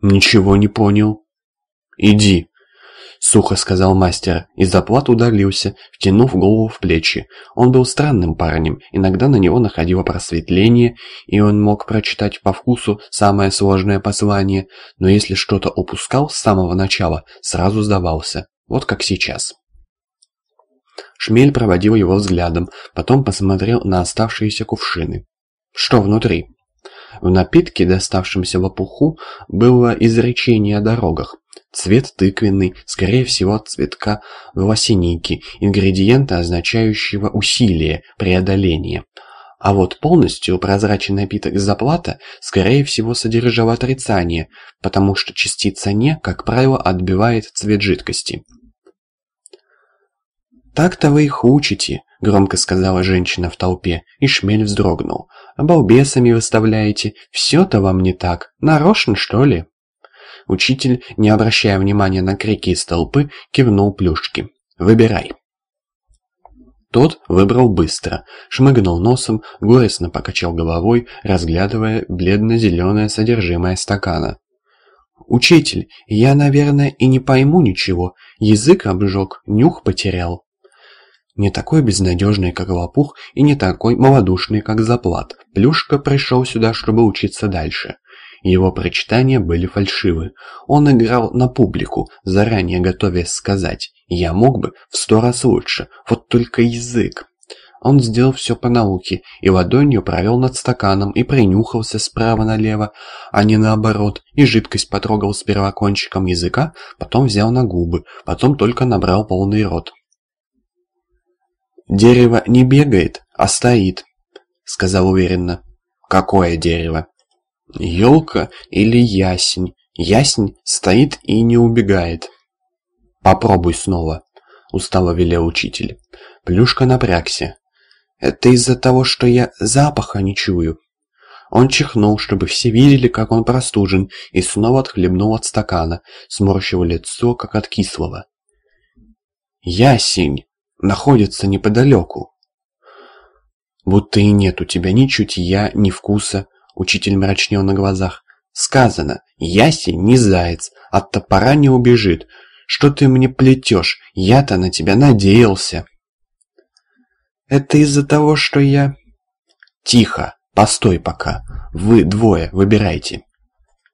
«Ничего не понял». «Иди», — сухо сказал мастер, и заплат удалился, втянув голову в плечи. Он был странным парнем, иногда на него находило просветление, и он мог прочитать по вкусу самое сложное послание, но если что-то упускал с самого начала, сразу сдавался, вот как сейчас. Шмель проводил его взглядом, потом посмотрел на оставшиеся кувшины. «Что внутри?» В напитке, доставшемся лопуху, было изречение о дорогах. Цвет тыквенный, скорее всего от цветка волосиники, ингредиента, означающего усилие, преодоление. А вот полностью прозрачный напиток заплата, скорее всего, содержал отрицание, потому что частица «не», как правило, отбивает цвет жидкости. «Так-то вы их учите», — громко сказала женщина в толпе, и шмель вздрогнул. «Балбесами выставляете. Все-то вам не так. Нарочно, что ли?» Учитель, не обращая внимания на крики из толпы, кивнул плюшки. «Выбирай». Тот выбрал быстро, шмыгнул носом, горестно покачал головой, разглядывая бледно-зеленое содержимое стакана. «Учитель, я, наверное, и не пойму ничего. Язык обжег, нюх потерял». Не такой безнадежный, как лопух, и не такой малодушный, как заплат. Плюшка пришел сюда, чтобы учиться дальше. Его прочитания были фальшивы. Он играл на публику, заранее готовясь сказать «Я мог бы в сто раз лучше, вот только язык». Он сделал все по науке и ладонью провел над стаканом и принюхался справа налево, а не наоборот, и жидкость потрогал сперва кончиком языка, потом взял на губы, потом только набрал полный рот. «Дерево не бегает, а стоит», — сказал уверенно. «Какое дерево?» «Елка или ясень? Ясень стоит и не убегает». «Попробуй снова», — устало велел учитель. Плюшка напрягся. «Это из-за того, что я запаха не чую». Он чихнул, чтобы все видели, как он простужен, и снова отхлебнул от стакана, сморщив лицо, как от кислого. «Ясень!» Находится неподалеку. Будто и нет у тебя ни чутья, ни вкуса, учитель мрачнел на глазах. Сказано, ясень не заяц, от топора не убежит. Что ты мне плетешь? Я-то на тебя надеялся. Это из-за того, что я... Тихо, постой пока. Вы двое, выбирайте.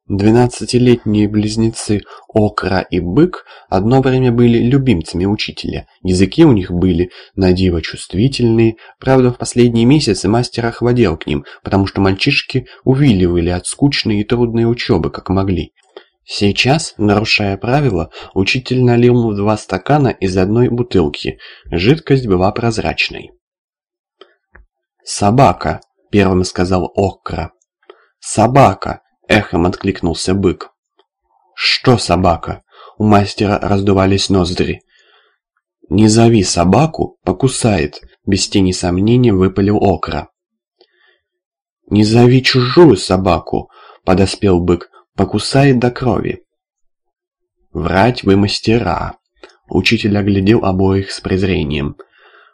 Двенадцатилетние близнецы Окра и Бык одно время были любимцами учителя. Языки у них были на диво чувствительные, правда в последние месяцы мастер охладел к ним, потому что мальчишки увиливали от скучной и трудной учебы, как могли. Сейчас, нарушая правила, учитель налил в два стакана из одной бутылки. Жидкость была прозрачной. «Собака», — первым сказал Окра. «Собака», Эхом откликнулся бык. «Что собака?» У мастера раздувались ноздри. «Не зови собаку, покусает», — без тени сомнения выпалил окра. «Не зови чужую собаку», — подоспел бык, — «покусает до крови». «Врать вы мастера», — учитель оглядел обоих с презрением.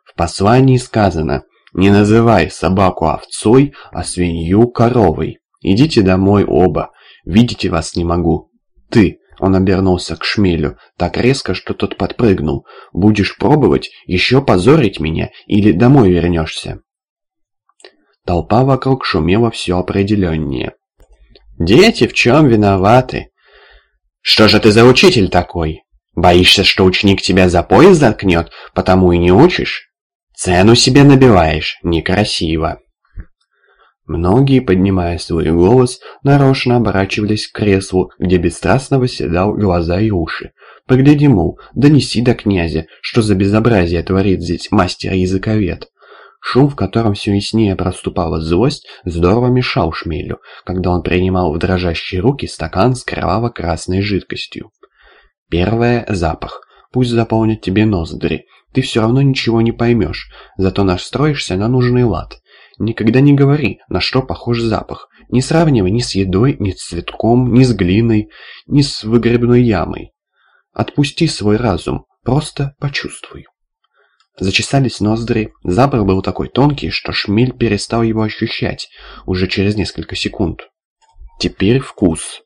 «В послании сказано, не называй собаку овцой, а свинью коровой». «Идите домой оба. Видите вас не могу. Ты!» Он обернулся к шмелю так резко, что тот подпрыгнул. «Будешь пробовать еще позорить меня или домой вернешься?» Толпа вокруг шумела все определеннее. «Дети в чем виноваты?» «Что же ты за учитель такой? Боишься, что ученик тебя за пояс заткнет, потому и не учишь? Цену себе набиваешь, некрасиво». Многие, поднимая свой голос, нарочно оборачивались к креслу, где бесстрастно восседал глаза и уши. Погляди, мол, донеси до князя, что за безобразие творит здесь мастер-языковед. Шум, в котором все яснее проступала злость, здорово мешал шмелю, когда он принимал в дрожащие руки стакан с кроваво-красной жидкостью. Первое – запах. Пусть заполнит тебе ноздри. Ты все равно ничего не поймешь, зато настроишься на нужный лад. Никогда не говори, на что похож запах. Не сравнивай ни с едой, ни с цветком, ни с глиной, ни с выгребной ямой. Отпусти свой разум, просто почувствуй. Зачесались ноздри, запах был такой тонкий, что шмель перестал его ощущать уже через несколько секунд. Теперь вкус.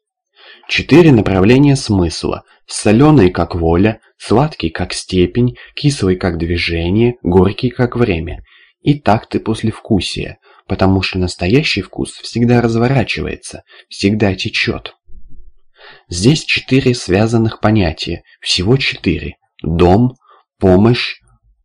Четыре направления смысла. Соленый как воля, сладкий как степень, кислый как движение, горький как время. И так ты послевкусие, потому что настоящий вкус всегда разворачивается, всегда течет. Здесь четыре связанных понятия, всего четыре. Дом, помощь,